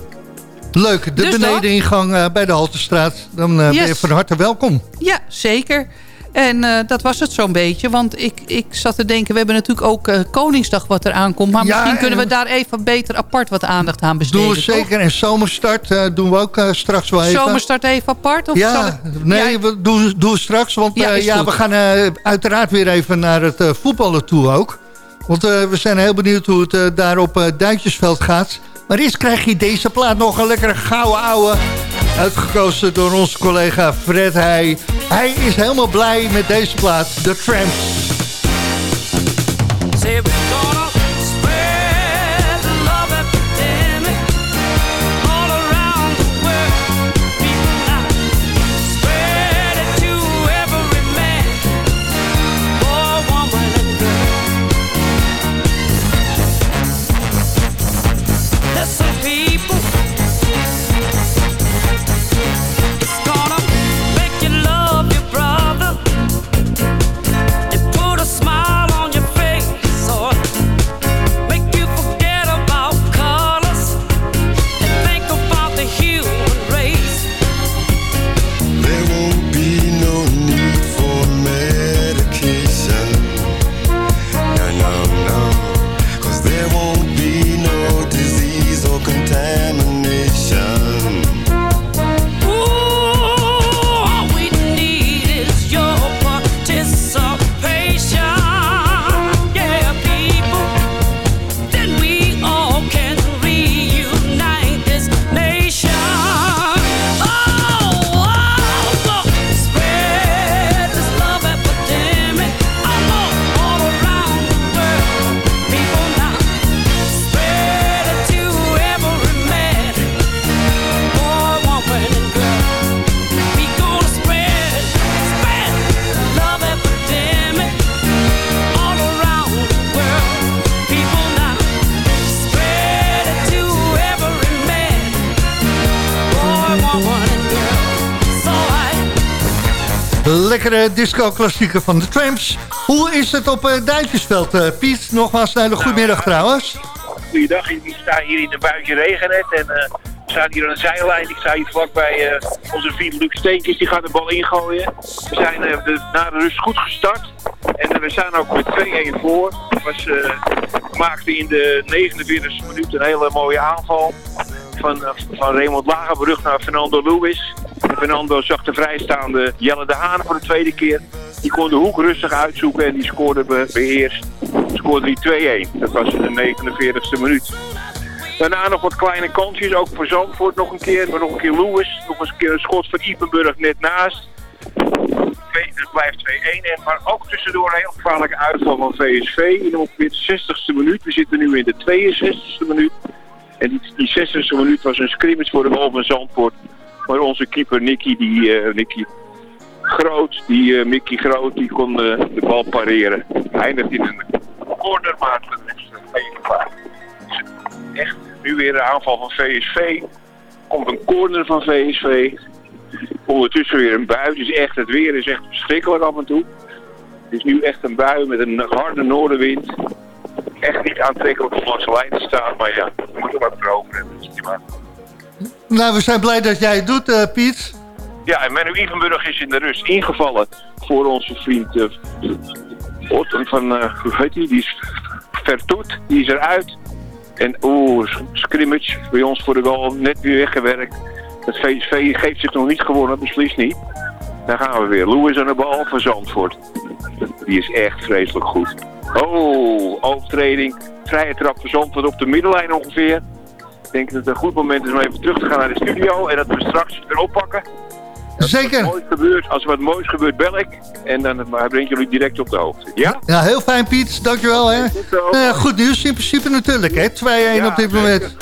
Leuk, de Dus benedeningang eh, bij de Haltestraat. Dan eh, ben je van harte welkom. ja, zeker. En eh, dat was het zo'n beetje. Want ik, ik zat te denken, we hebben natuurlijk ook eh, Koningsdag wat er aankomt. Maar Ja, misschien kunnen we daar even beter apart wat aandacht aan besteden. Doen we toch? zeker. En zomerstart eh, doen we ook eh, straks wel even. Zomerstart even apart? Of ja, ik- nee, Ja, we doen, doen we straks. Want Ja, eh, ja, we gaan eh, uiteraard weer even naar het eh, voetballen toe ook. Want eh, we zijn heel benieuwd hoe het eh, daar op eh, Duintjesveld gaat. Maar eerst krijg je deze plaat nog een lekkere gouden ouwe. Uitgekozen door onze collega Fred Heij. Hij is helemaal blij met deze plaat, The Tramps. Disco-klassieker van de Tramps. Hoe is het op eh, Duintjesveld, eh, Piet? Nogmaals, een goedemiddag trouwens. Goeiedag, ik sta hier in een buitje regennet en eh, we staan hier aan een zijlijn. Ik sta hier vlakbij onze vriend Luc Steenkis, die gaat de bal ingooien. We zijn de, na de rust goed gestart en we staan ook met 2-1 voor. Was, we maakten in de 49e minuut een hele mooie aanval van, van Raymond Lagerbrug naar Fernando Lewis. Fernando zag de vrijstaande Jelle de Haan voor de tweede keer. Die kon de hoek rustig uitzoeken en die scoorde be beheerst. Scoorde die 2-1. Dat was in de 49e minuut. Daarna nog wat kleine kansjes, ook voor Zandvoort nog een keer. Maar nog een keer Lewis, nog eens een keer een schot van Ipenburg net naast. Het blijft 2-1. En Maar ook tussendoor een heel gevaarlijke uitval van VSV in ongeveer de 60ste minuut. We zitten nu in de 62ste minuut. En die, die 60ste minuut was een scrimmage voor de goal van Zandvoort. Maar onze keeper Nicky, die, eh, Nicky Groot, die eh, Mickey Groot, die kon eh, de bal pareren. Eindigt in een corner, maar dat is. Echt, nu weer een aanval van VSV. Komt een corner van VSV. Ondertussen weer een bui. Dus echt, het weer is echt verschrikkelijk af en toe. Het is nu echt een bui met een harde noordenwind. Echt niet aantrekkelijk om langs de lijn te staan. Maar ja, we moeten wat erover Nou, we zijn blij dat jij het doet, eh, Piet. Ja, en Menno Ivenburg is in de rust ingevallen voor onze vriend uh, van, eh, hoe heet die? Die is Vertoet, die is eruit. En oeh, scrimmage bij ons voor de goal, net weer weggewerkt. Het VSV geeft zich nog niet gewonnen, beslist niet. Daar gaan we weer. Lewis aan de bal van Zandvoort. Die is echt vreselijk goed. Oh, overtreding. Vrije trap voor Zandvoort op de middenlijn ongeveer. Ik denk dat het een goed moment is om even terug te gaan naar de studio. En dat we straks weer oppakken. Zeker. Als, er wat moois gebeurt, als er wat moois gebeurt, bel ik. En dan breng ik jullie direct op de hoogte. Ja? Ja, heel fijn Piet, dankjewel hè. zo. Eh, goed nieuws in principe natuurlijk hè, 2-1 op dit moment.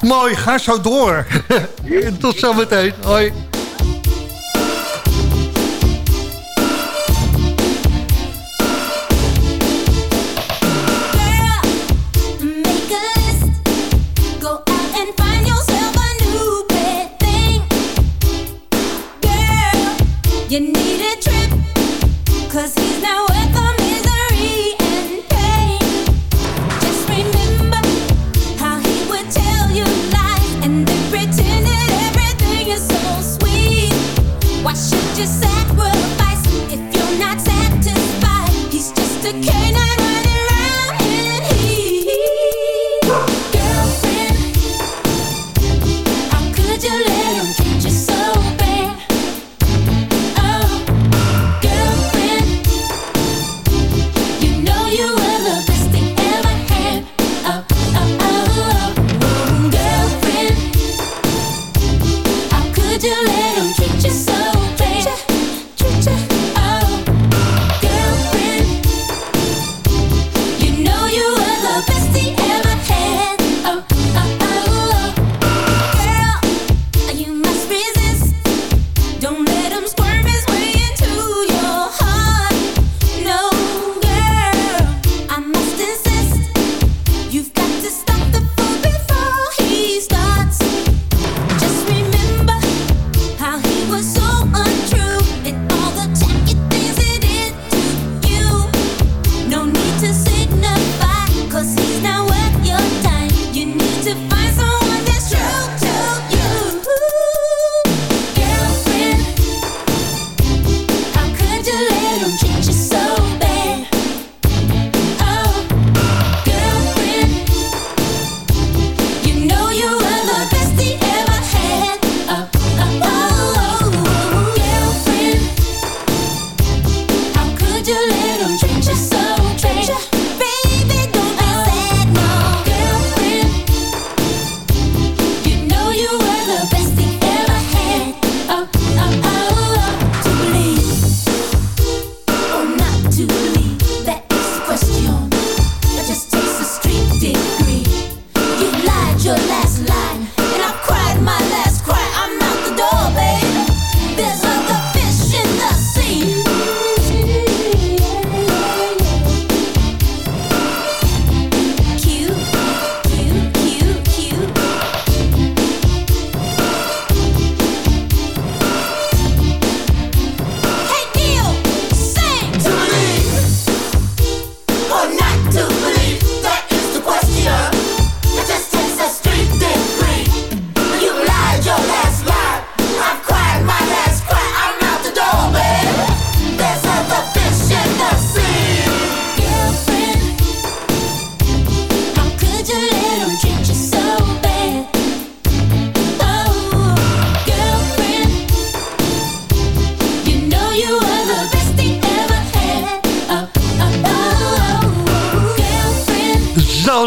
Mooi, ga zo door. [laughs] Tot zometeen, hoi. You need a trip. Cause he's not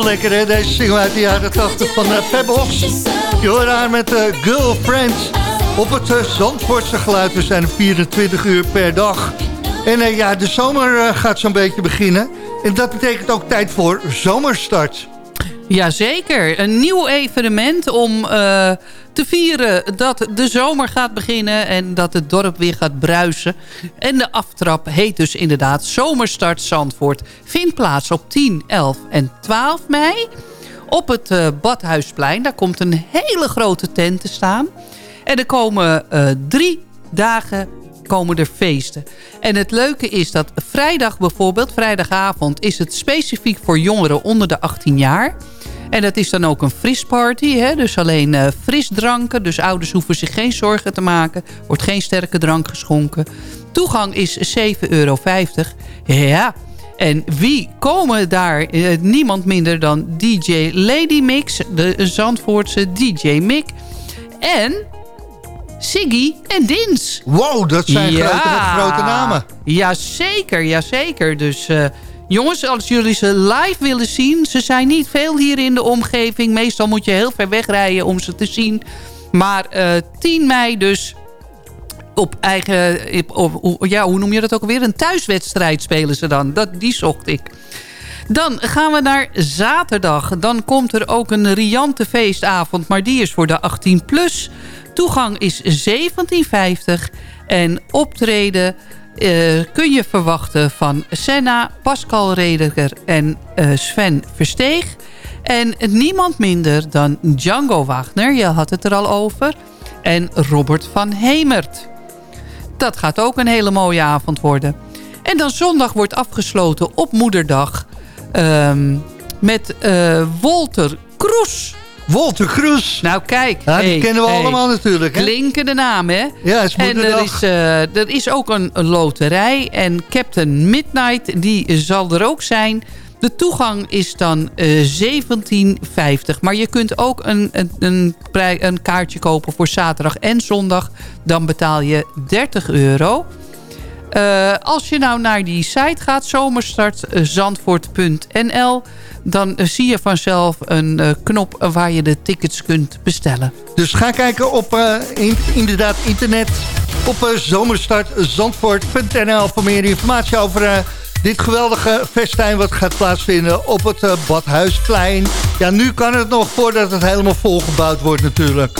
lekker hè, deze single uit de jaren 80 van uh, Pebbles. Je haar met uh, Girlfriend op het uh, Zandvoortse. We zijn er 24 uur per dag. En eh, ja, de zomer eh, gaat zo'n beetje beginnen. En dat betekent ook tijd voor zomerstart. Jazeker, een nieuw evenement om eh, te vieren dat de zomer gaat beginnen en dat het dorp weer gaat bruisen. En de aftrap heet dus inderdaad Zomerstart Zandvoort. Vindt plaats op 10, 11 en 12 mei op het eh, Badhuisplein. Daar komt een hele grote tent te staan. En er komen eh, drie dagen komen er feesten. En het leuke is dat vrijdag bijvoorbeeld, vrijdagavond... is het specifiek voor jongeren onder de 18 jaar. En dat is dan ook een frisparty. Hè? Dus alleen eh, frisdranken. Dus ouders hoeven zich geen zorgen te maken. Wordt geen sterke drank geschonken. Toegang is 7,50 euro. Ja, en wie komen daar? Eh, niemand minder dan DJ Lady Mix. De Zandvoortse DJ Mick. En Siggy en Dins. Wow, dat zijn Ja. grote, grote namen. Jazeker, jazeker. Dus eh, jongens, als jullie ze live willen zien... ze zijn niet veel hier in de omgeving. Meestal moet je heel ver wegrijden om ze te zien. Maar eh 10 mei dus op eigen... Op, ja, hoe noem je dat ook alweer? Een thuiswedstrijd spelen ze dan. Dat, die zocht ik. Dan gaan we naar zaterdag. Dan komt er ook een riante feestavond, maar die is voor de 18 plus. Toegang is 17,50 en optreden eh, kun je verwachten van Senna, Pascal Rediger en eh, Sven Versteeg. En niemand minder dan Django Wagner, je had het er al over, en Robert van Hemert. Dat gaat ook een hele mooie avond worden. En dan zondag wordt afgesloten op moederdag... ehm, met eh, Walter Kroes. Walter Cruz. Nou kijk. Ja, die hey, kennen we hey. allemaal natuurlijk. Hè? Klinkende naam, hè? Ja, het is En er moederdag. is, eh, er is ook een, een loterij. En Captain Midnight, die zal er ook zijn. De toegang is dan eh 17,50. Maar je kunt ook een, een, een kaartje kopen voor zaterdag en zondag. Dan betaal je 30 euro. Eh, als je nou naar die site gaat, zomerstartzandvoort.nl... dan eh, zie je vanzelf een eh, knop waar je de tickets kunt bestellen. Dus ga kijken op in- inderdaad internet op zomerstartzandvoort.nl voor meer informatie over dit geweldige festijn wat gaat plaatsvinden op het Badhuisplein. Ja, nu kan het nog voordat het helemaal volgebouwd wordt natuurlijk.